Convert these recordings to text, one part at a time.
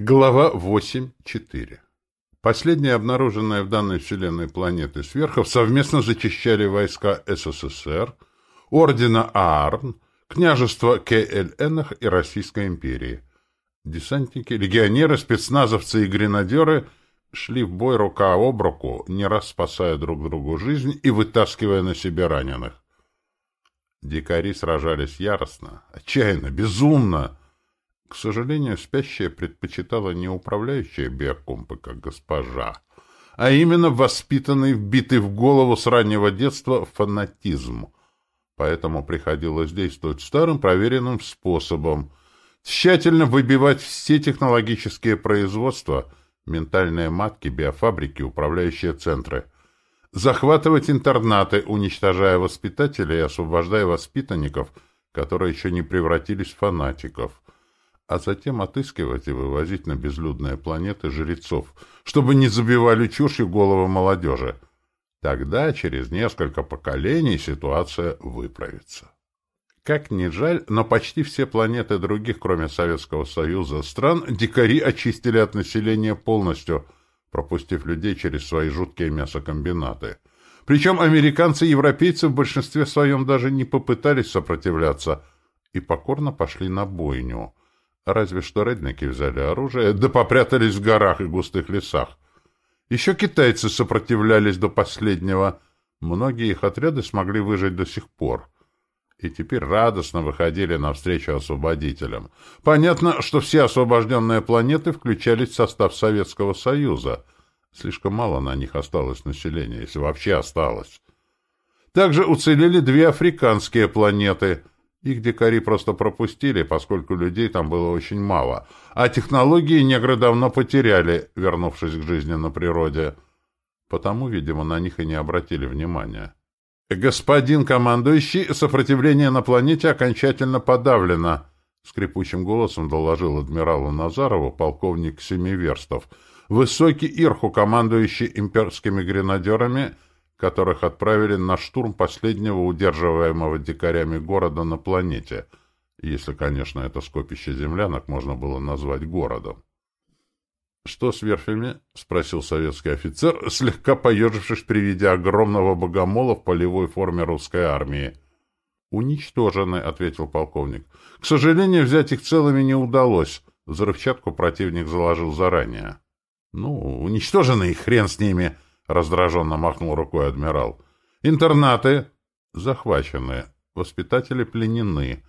Глава 8.4. Последняя обнаруженная в данной вселенной планеты сверхов совместно зачищали войска СССР, Ордена Аарн, княжества КЛНах и Российской империи. Десантники, легионеры, спецназовцы и гренадеры шли в бой рука об руку, не раз спасая друг другу жизнь и вытаскивая на себе раненых. Дикари сражались яростно, отчаянно, безумно, к сожалению, спящая предпочитала не управляющая биокомпы, как госпожа, а именно воспитанный, вбитый в голову с раннего детства фанатизм. Поэтому приходилось действовать старым проверенным способом, тщательно выбивать все технологические производства, ментальные матки, биофабрики, управляющие центры, захватывать интернаты, уничтожая воспитателей и освобождая воспитанников, которые еще не превратились в фанатиков – а затем отыскивать и вывозить на безлюдные планеты жрецов, чтобы не забивали чушью головы молодежи. Тогда, через несколько поколений, ситуация выправится. Как ни жаль, но почти все планеты других, кроме Советского Союза, стран, дикари очистили от населения полностью, пропустив людей через свои жуткие мясокомбинаты. Причем американцы и европейцы в большинстве своем даже не попытались сопротивляться и покорно пошли на бойню – Разве что редники взяли оружие, да попрятались в горах и густых лесах. Еще китайцы сопротивлялись до последнего. Многие их отряды смогли выжить до сих пор. И теперь радостно выходили навстречу освободителям. Понятно, что все освобожденные планеты включались в состав Советского Союза. Слишком мало на них осталось населения, если вообще осталось. Также уцелели две африканские планеты — их дикари просто пропустили, поскольку людей там было очень мало, а технологии негры давно потеряли, вернувшись к жизни на природе. Потому, видимо, на них и не обратили внимания. «Господин командующий, сопротивление на планете окончательно подавлено», — скрипучим голосом доложил адмиралу Назарову полковник Семиверстов. «Высокий Ирху, командующий имперскими гренадерами, — которых отправили на штурм последнего удерживаемого дикарями города на планете, если, конечно, это скопище землянок можно было назвать городом. «Что с верфями?» — спросил советский офицер, слегка поежившись при виде огромного богомола в полевой форме русской армии. «Уничтожены», — ответил полковник. «К сожалению, взять их целыми не удалось. Взрывчатку противник заложил заранее». «Ну, уничтожены и хрен с ними», — раздраженно махнул рукой адмирал. «Интернаты захвачены, воспитатели пленены.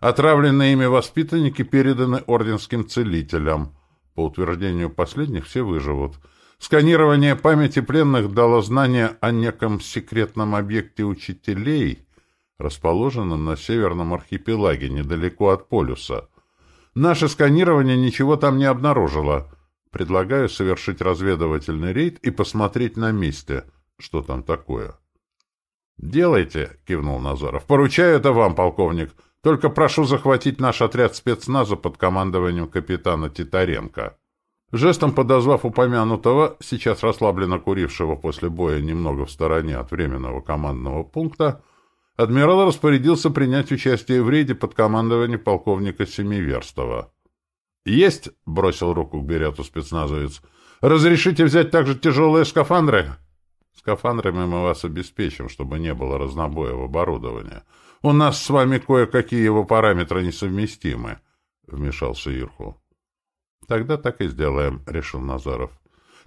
Отравленные ими воспитанники переданы орденским целителям. По утверждению последних все выживут. Сканирование памяти пленных дало знание о неком секретном объекте учителей, расположенном на северном архипелаге, недалеко от полюса. Наше сканирование ничего там не обнаружило — Предлагаю совершить разведывательный рейд и посмотреть на месте, что там такое. «Делайте», — кивнул Назаров. «Поручаю это вам, полковник. Только прошу захватить наш отряд спецназа под командованием капитана Титаренко». Жестом подозвав упомянутого, сейчас расслабленно курившего после боя немного в стороне от временного командного пункта, адмирал распорядился принять участие в рейде под командованием полковника Семиверстова. «Есть!» — бросил руку к берету спецназовец. «Разрешите взять также тяжелые скафандры?» «Скафандрами мы вас обеспечим, чтобы не было разнобоя в оборудовании. У нас с вами кое-какие его параметры несовместимы», — вмешался Ирху. «Тогда так и сделаем», — решил Назаров.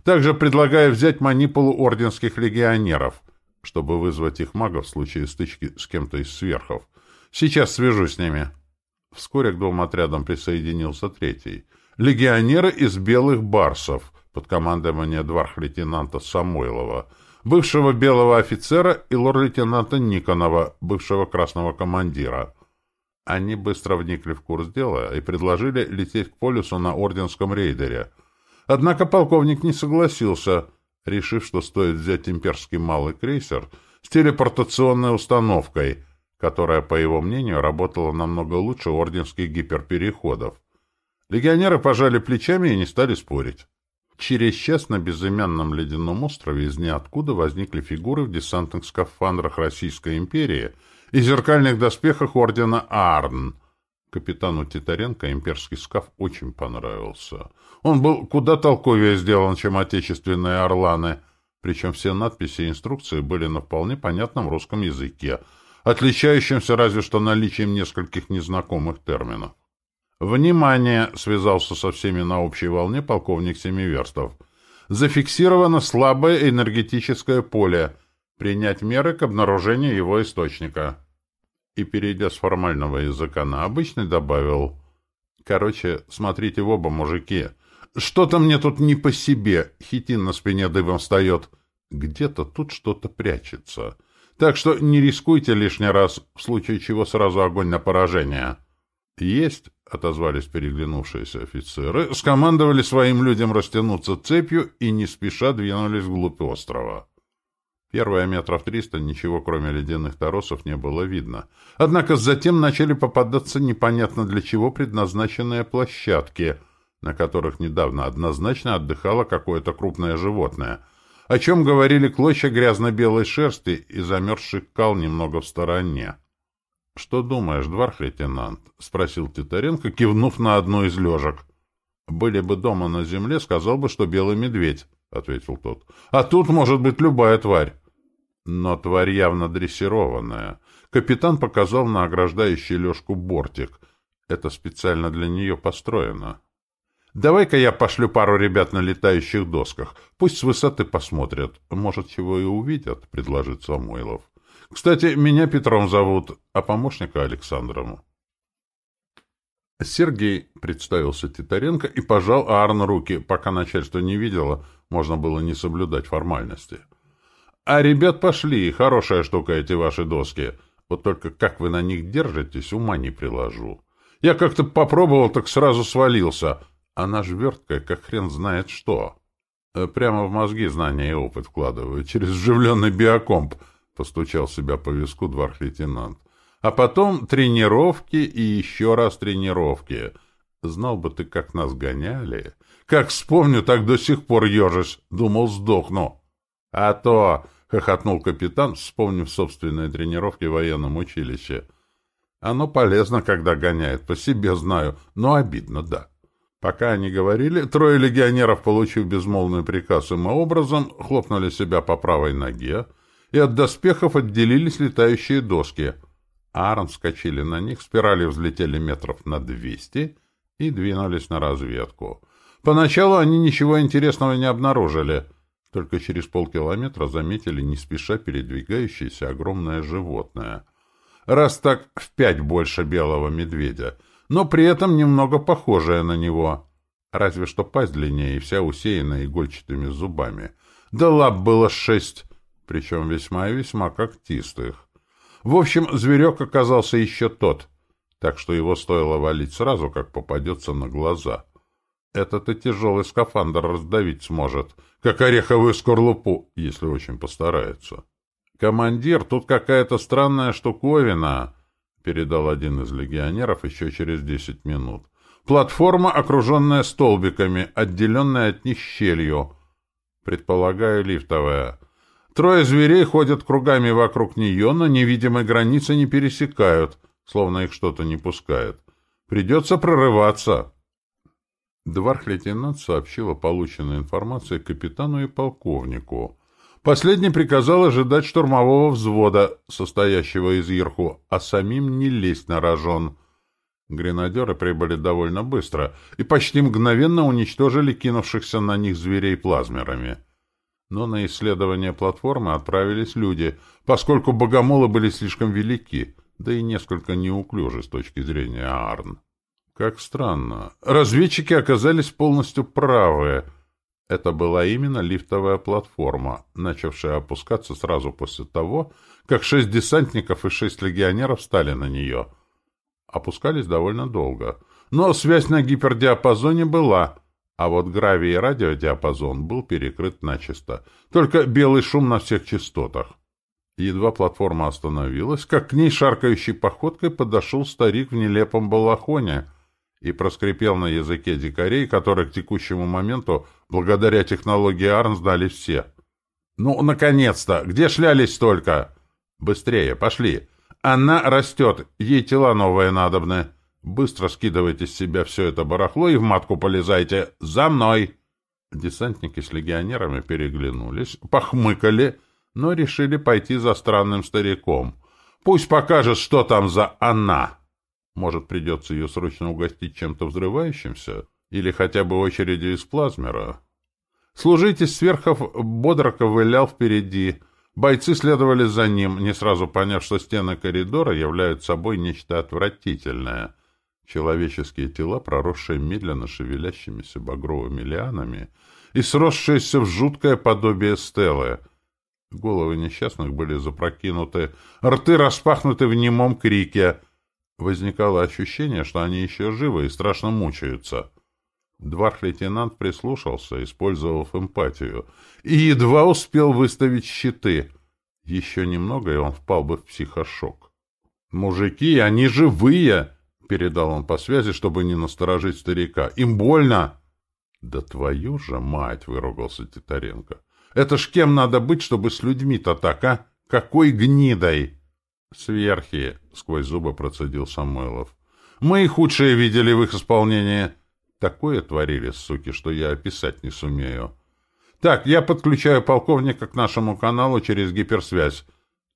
«Также предлагаю взять манипулу орденских легионеров, чтобы вызвать их магов в случае стычки с кем-то из сверхов. Сейчас свяжусь с ними». Вскоре к двум отрядам присоединился третий. Легионеры из белых барсов под командованием дворх-лейтенанта Самойлова, бывшего белого офицера и лор-лейтенанта Никонова, бывшего красного командира. Они быстро вникли в курс дела и предложили лететь к полюсу на орденском рейдере. Однако полковник не согласился, решив, что стоит взять имперский малый крейсер с телепортационной установкой — которая, по его мнению, работала намного лучше орденских гиперпереходов. Легионеры пожали плечами и не стали спорить. Через час на безымянном ледяном острове из ниоткуда возникли фигуры в десантных скафандрах Российской империи и зеркальных доспехах ордена Арн. Капитану Титаренко имперский скаф очень понравился. Он был куда толковее сделан, чем отечественные «Орланы», причем все надписи и инструкции были на вполне понятном русском языке, отличающимся разве что наличием нескольких незнакомых терминов. «Внимание!» — связался со всеми на общей волне полковник Семиверстов. «Зафиксировано слабое энергетическое поле. Принять меры к обнаружению его источника» и, перейдя с формального языка на обычный, добавил «Короче, смотрите в оба, мужики. Что-то мне тут не по себе, хитин на спине дыбом встает. Где-то тут что-то прячется. Так что не рискуйте лишний раз, в случае чего сразу огонь на поражение». «Есть», — отозвались переглянувшиеся офицеры, скомандовали своим людям растянуться цепью и не спеша двинулись вглубь острова. Первые метров триста ничего, кроме ледяных торосов, не было видно. Однако затем начали попадаться непонятно для чего предназначенные площадки, на которых недавно однозначно отдыхало какое-то крупное животное, о чем говорили клочья грязно-белой шерсти и замерзший кал немного в стороне. — Что думаешь, дворх-лейтенант? — спросил Титаренко, кивнув на одну из лежек. — Были бы дома на земле, сказал бы, что белый медведь, — ответил тот. — А тут может быть любая тварь. Но тварь явно дрессированная. Капитан показал на ограждающий Лешку бортик. Это специально для нее построено. «Давай-ка я пошлю пару ребят на летающих досках. Пусть с высоты посмотрят. Может, чего и увидят», — предложит Самойлов. «Кстати, меня Петром зовут, а помощника Александром». Сергей представился Титаренко и пожал Аарон руки. Пока начальство не видело, можно было не соблюдать формальности. — а ребят пошли, хорошая штука эти ваши доски. Вот только как вы на них держитесь, ума не приложу. Я как-то попробовал, так сразу свалился. Она жверткая, как хрен знает что. Э, прямо в мозги знания и опыт вкладываю, через вживленный биокомп, — постучал себя по виску дворх-лейтенант. А потом тренировки и еще раз тренировки. Знал бы ты, как нас гоняли. Как вспомню, так до сих пор ежишь. Думал, сдохну. А то — хохотнул капитан, вспомнив собственные тренировки в военном училище. «Оно полезно, когда гоняет, по себе знаю, но обидно, да». Пока они говорили, трое легионеров, получив безмолвный приказ образом, хлопнули себя по правой ноге, и от доспехов отделились летающие доски. Аарон вскочили на них, спирали взлетели метров на двести и двинулись на разведку. Поначалу они ничего интересного не обнаружили — только через полкилометра заметили не спеша передвигающееся огромное животное. Раз так в пять больше белого медведя, но при этом немного похожее на него. Разве что пасть длиннее и вся усеянная игольчатыми зубами. Да лап было шесть, причем весьма и весьма когтистых. В общем, зверек оказался еще тот, так что его стоило валить сразу, как попадется на глаза — этот и тяжелый скафандр раздавить сможет, как ореховую скорлупу, если очень постарается. «Командир, тут какая-то странная штуковина», — передал один из легионеров еще через десять минут. «Платформа, окруженная столбиками, отделенная от них щелью. Предполагаю, лифтовая. Трое зверей ходят кругами вокруг нее, но невидимой границы не пересекают, словно их что-то не пускает. Придется прорываться». Дварх-лейтенант сообщил о полученной информации капитану и полковнику. Последний приказал ожидать штурмового взвода, состоящего из Ирху, а самим не лезть на рожон. Гренадеры прибыли довольно быстро и почти мгновенно уничтожили кинувшихся на них зверей плазмерами. Но на исследование платформы отправились люди, поскольку богомолы были слишком велики, да и несколько неуклюжи с точки зрения Арн. Как странно. Разведчики оказались полностью правы. Это была именно лифтовая платформа, начавшая опускаться сразу после того, как шесть десантников и шесть легионеров стали на нее. Опускались довольно долго. Но связь на гипердиапазоне была, а вот гравий и радиодиапазон был перекрыт начисто. Только белый шум на всех частотах. Едва платформа остановилась, как к ней шаркающей походкой подошел старик в нелепом балахоне — и проскрипел на языке дикарей, которые к текущему моменту, благодаря технологии Арн, знали все. «Ну, наконец-то! Где шлялись столько?» «Быстрее, пошли! Она растет, ей тела новые надобны!» Быстро скидывайте с себя все это барахло и в матку полезайте. За мной!» Десантники с легионерами переглянулись, похмыкали, но решили пойти за странным стариком. Пусть покажет, что там за она. Может, придется ее срочно угостить чем-то взрывающимся? Или хотя бы очередью из плазмера? Служитель сверхов бодро ковылял впереди. Бойцы следовали за ним, не сразу поняв, что стены коридора являются собой нечто отвратительное. Человеческие тела, проросшие медленно шевелящимися багровыми лианами и сросшиеся в жуткое подобие стелы. Головы несчастных были запрокинуты, рты распахнуты в немом крике. Возникало ощущение, что они еще живы и страшно мучаются. Дварх-лейтенант прислушался, использовав эмпатию, и едва успел выставить щиты. Еще немного, и он впал бы в психошок. «Мужики, они живые!» — передал он по связи, чтобы не насторожить старика. «Им больно!» «Да твою же мать!» — выругался Титаренко. «Это ж кем надо быть, чтобы с людьми-то так, а? Какой гнидой!» «Сверхи!» — сквозь зубы процедил Самойлов. «Мы и худшие видели в их исполнении!» Такое творили, суки, что я описать не сумею. Так, я подключаю полковника к нашему каналу через гиперсвязь.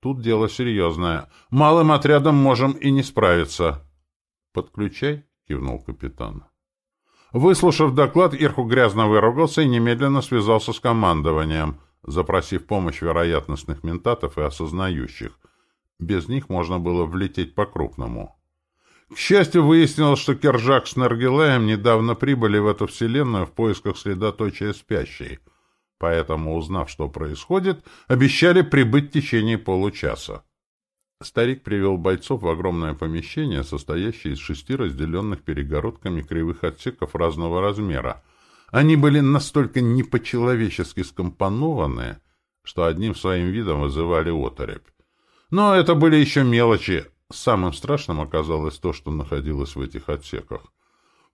Тут дело серьезное. Малым отрядом можем и не справиться. Подключай, кивнул капитан. Выслушав доклад, Ирху грязно выругался и немедленно связался с командованием, запросив помощь вероятностных ментатов и осознающих. Без них можно было влететь по-крупному. К счастью, выяснилось, что Кержак с Наргилаем недавно прибыли в эту вселенную в поисках средоточия спящей, поэтому, узнав, что происходит, обещали прибыть в течение получаса. Старик привел бойцов в огромное помещение, состоящее из шести разделенных перегородками кривых отсеков разного размера. Они были настолько не по-человечески скомпонованы, что одним своим видом вызывали оторопь. Но это были еще мелочи, Самым страшным оказалось то, что находилось в этих отсеках.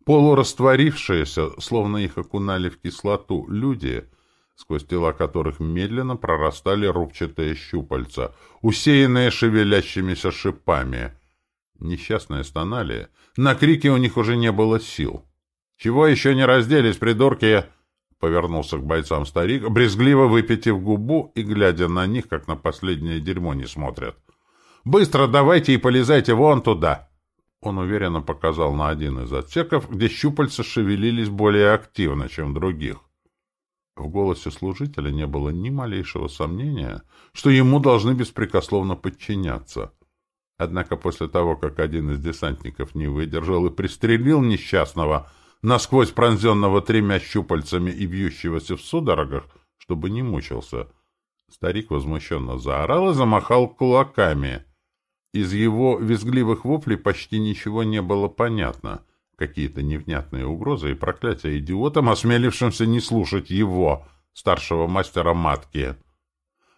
Полурастворившиеся, словно их окунали в кислоту, люди, сквозь тела которых медленно прорастали рубчатые щупальца, усеянные шевелящимися шипами. Несчастные стонали. На крики у них уже не было сил. «Чего еще не разделись, придурки?» Повернулся к бойцам старик, брезгливо выпитив губу и глядя на них, как на последнее дерьмо не смотрят. Быстро давайте и полезайте вон туда!» Он уверенно показал на один из отсеков, где щупальца шевелились более активно, чем других. В голосе служителя не было ни малейшего сомнения, что ему должны беспрекословно подчиняться. Однако после того, как один из десантников не выдержал и пристрелил несчастного, насквозь пронзенного тремя щупальцами и бьющегося в судорогах, чтобы не мучился, старик возмущенно заорал и замахал кулаками — из его визгливых воплей почти ничего не было понятно. Какие-то невнятные угрозы и проклятия идиотам, осмелившимся не слушать его, старшего мастера матки.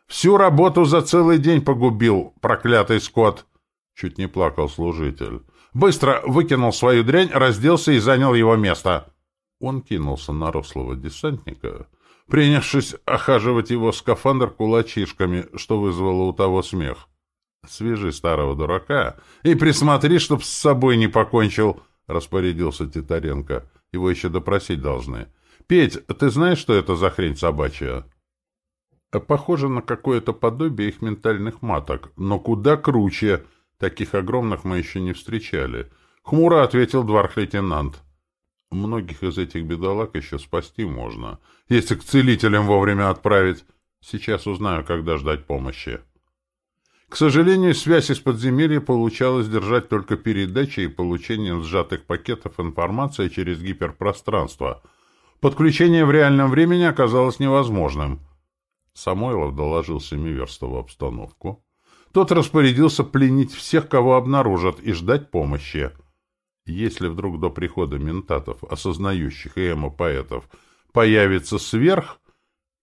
«Всю работу за целый день погубил, проклятый скот!» Чуть не плакал служитель. «Быстро выкинул свою дрянь, разделся и занял его место!» Он кинулся на рослого десантника, принявшись охаживать его скафандр кулачишками, что вызвало у того смех. Свяжи старого дурака и присмотри, чтоб с собой не покончил, — распорядился Титаренко. Его еще допросить должны. — Петь, ты знаешь, что это за хрень собачья? Похоже на какое-то подобие их ментальных маток, но куда круче. Таких огромных мы еще не встречали. Хмуро ответил дворх-лейтенант. Многих из этих бедолаг еще спасти можно, если к целителям вовремя отправить. Сейчас узнаю, когда ждать помощи. К сожалению, связь из подземелья получалось держать только передачей и получением сжатых пакетов информации через гиперпространство. Подключение в реальном времени оказалось невозможным. Самойлов доложил Семиверстову обстановку. Тот распорядился пленить всех, кого обнаружат, и ждать помощи. Если вдруг до прихода ментатов, осознающих и эмо-поэтов, появится сверх,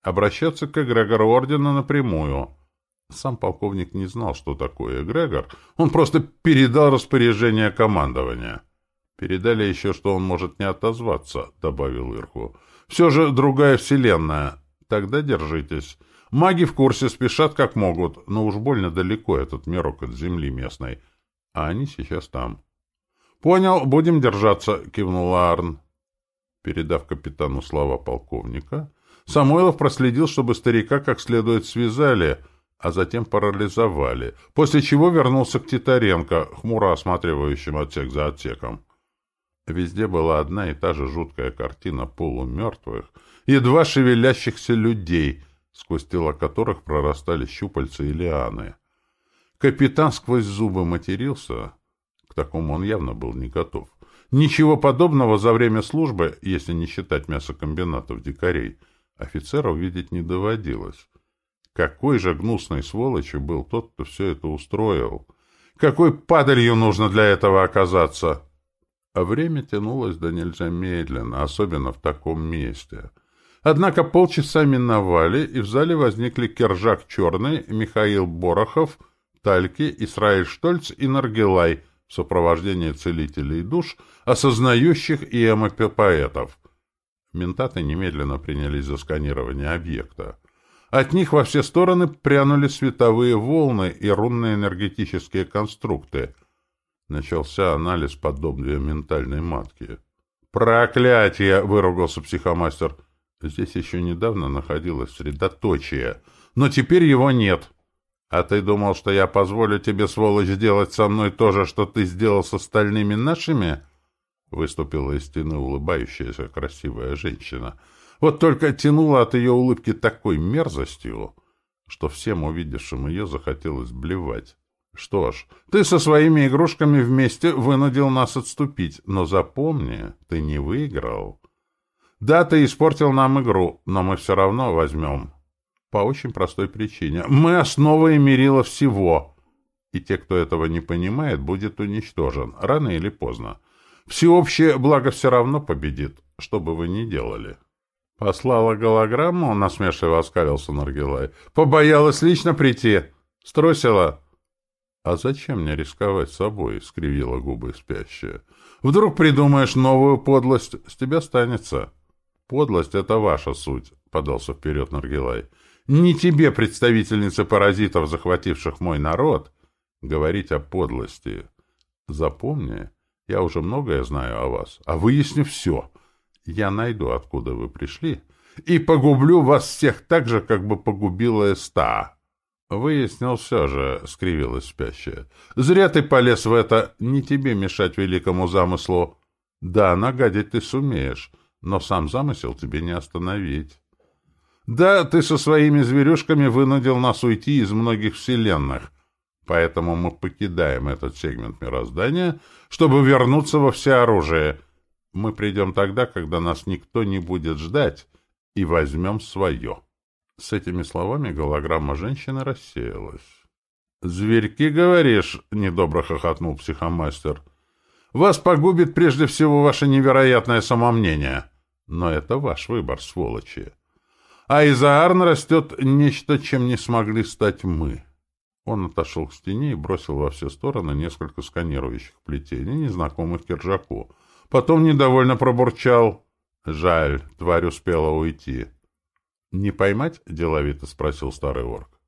обращаться к эгрегору Ордена напрямую — сам полковник не знал, что такое эгрегор. Он просто передал распоряжение командования. «Передали еще, что он может не отозваться», — добавил Ирху. «Все же другая вселенная. Тогда держитесь. Маги в курсе спешат как могут, но уж больно далеко этот мирок от земли местной. А они сейчас там». «Понял, будем держаться», — кивнул Арн. Передав капитану слова полковника, Самойлов проследил, чтобы старика как следует связали, а затем парализовали, после чего вернулся к Титаренко, хмуро осматривающим отсек за отсеком. Везде была одна и та же жуткая картина полумертвых, едва шевелящихся людей, сквозь тела которых прорастали щупальца и лианы. Капитан сквозь зубы матерился, к такому он явно был не готов. Ничего подобного за время службы, если не считать мясокомбинатов дикарей, офицеров видеть не доводилось. Какой же гнусной сволочью был тот, кто все это устроил? Какой падалью нужно для этого оказаться? А время тянулось да нельзя медленно, особенно в таком месте. Однако полчаса миновали, и в зале возникли Кержак Черный, Михаил Борохов, Тальки, Исраиль Штольц и Наргилай — в сопровождении целителей душ, осознающих и эмопоэтов. Ментаты немедленно принялись за сканирование объекта. От них во все стороны прянули световые волны и рунные энергетические конструкты. Начался анализ подобия ментальной матки. «Проклятие!» — выругался психомастер. «Здесь еще недавно находилось средоточие, но теперь его нет». «А ты думал, что я позволю тебе, сволочь, сделать со мной то же, что ты сделал с остальными нашими?» Выступила из стены улыбающаяся красивая женщина. Вот только тянула от ее улыбки такой мерзостью, что всем увидевшим ее захотелось блевать. «Что ж, ты со своими игрушками вместе вынудил нас отступить, но запомни, ты не выиграл. Да, ты испортил нам игру, но мы все равно возьмем по очень простой причине. Мы основа и мерила всего. И те, кто этого не понимает, будет уничтожен, рано или поздно. Всеобщее благо все равно победит, что бы вы ни делали. Послала голограмму, насмешливо оскалился Наргилай. Побоялась лично прийти. Струсила. А зачем мне рисковать собой? Скривила губы спящая. Вдруг придумаешь новую подлость, с тебя станется. Подлость — это ваша суть, подался вперед Наргилай. Не тебе, представительница паразитов, захвативших мой народ, говорить о подлости. Запомни, я уже многое знаю о вас, а выясню все. Я найду, откуда вы пришли, и погублю вас всех так же, как бы погубила Эста. Выяснил все же, — скривилась спящая. Зря ты полез в это, не тебе мешать великому замыслу. Да, нагадить ты сумеешь, но сам замысел тебе не остановить. Да, ты со своими зверюшками вынудил нас уйти из многих вселенных, поэтому мы покидаем этот сегмент мироздания, чтобы вернуться во всеоружие. Мы придем тогда, когда нас никто не будет ждать, и возьмем свое. С этими словами голограмма женщины рассеялась. «Зверьки, говоришь?» — недобро хохотнул психомастер. «Вас погубит прежде всего ваше невероятное самомнение. Но это ваш выбор, сволочи а из Аарн растет нечто, чем не смогли стать мы. Он отошел к стене и бросил во все стороны несколько сканирующих плетений, незнакомых Киржаку. Потом недовольно пробурчал. «Жаль, тварь успела уйти». «Не поймать?» — деловито спросил старый орк.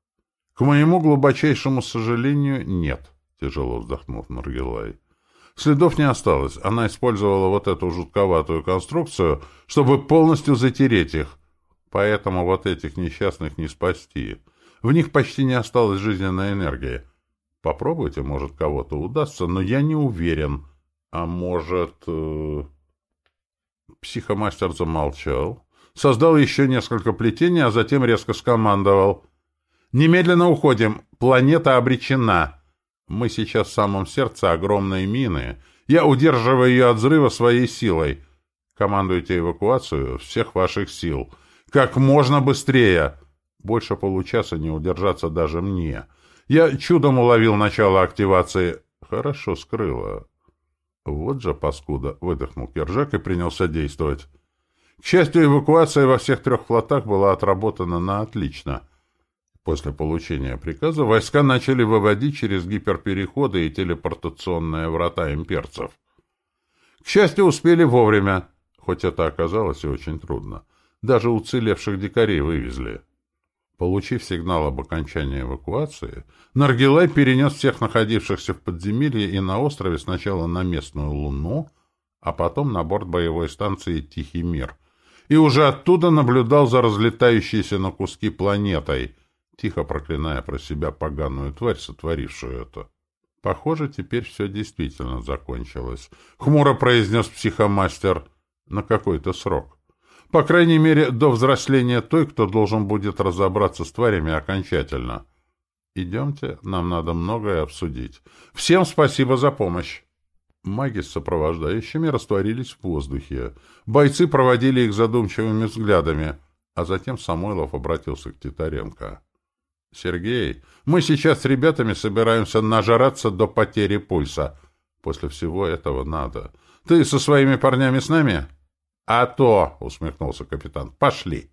«К моему глубочайшему сожалению, нет», — тяжело вздохнул Наргилай. Следов не осталось. Она использовала вот эту жутковатую конструкцию, чтобы полностью затереть их — Поэтому вот этих несчастных не спасти. В них почти не осталось жизненной энергии. Попробуйте, может, кого-то удастся, но я не уверен. А может... Э... Психомастер замолчал, создал еще несколько плетений, а затем резко скомандовал. «Немедленно уходим! Планета обречена! Мы сейчас в самом сердце огромной мины. Я удерживаю ее от взрыва своей силой. Командуйте эвакуацию всех ваших сил». Как можно быстрее! Больше получаса не удержаться даже мне. Я чудом уловил начало активации. Хорошо скрыла. Вот же паскуда, выдохнул Кержак и принялся действовать. К счастью, эвакуация во всех трех флотах была отработана на отлично. После получения приказа войска начали выводить через гиперпереходы и телепортационные врата имперцев. К счастью, успели вовремя, хоть это оказалось и очень трудно. Даже уцелевших дикарей вывезли. Получив сигнал об окончании эвакуации, Наргилай перенес всех находившихся в подземелье и на острове сначала на местную Луну, а потом на борт боевой станции «Тихий мир», и уже оттуда наблюдал за разлетающейся на куски планетой, тихо проклиная про себя поганую тварь, сотворившую это. Похоже, теперь все действительно закончилось. Хмуро произнес психомастер на какой-то срок. По крайней мере, до взросления той, кто должен будет разобраться с тварями окончательно. Идемте, нам надо многое обсудить. Всем спасибо за помощь. Маги с сопровождающими растворились в воздухе. Бойцы проводили их задумчивыми взглядами, а затем Самойлов обратился к Титаренко. — Сергей, мы сейчас с ребятами собираемся нажраться до потери пульса. После всего этого надо. Ты со своими парнями с нами? — «А то!» — усмехнулся капитан. «Пошли!»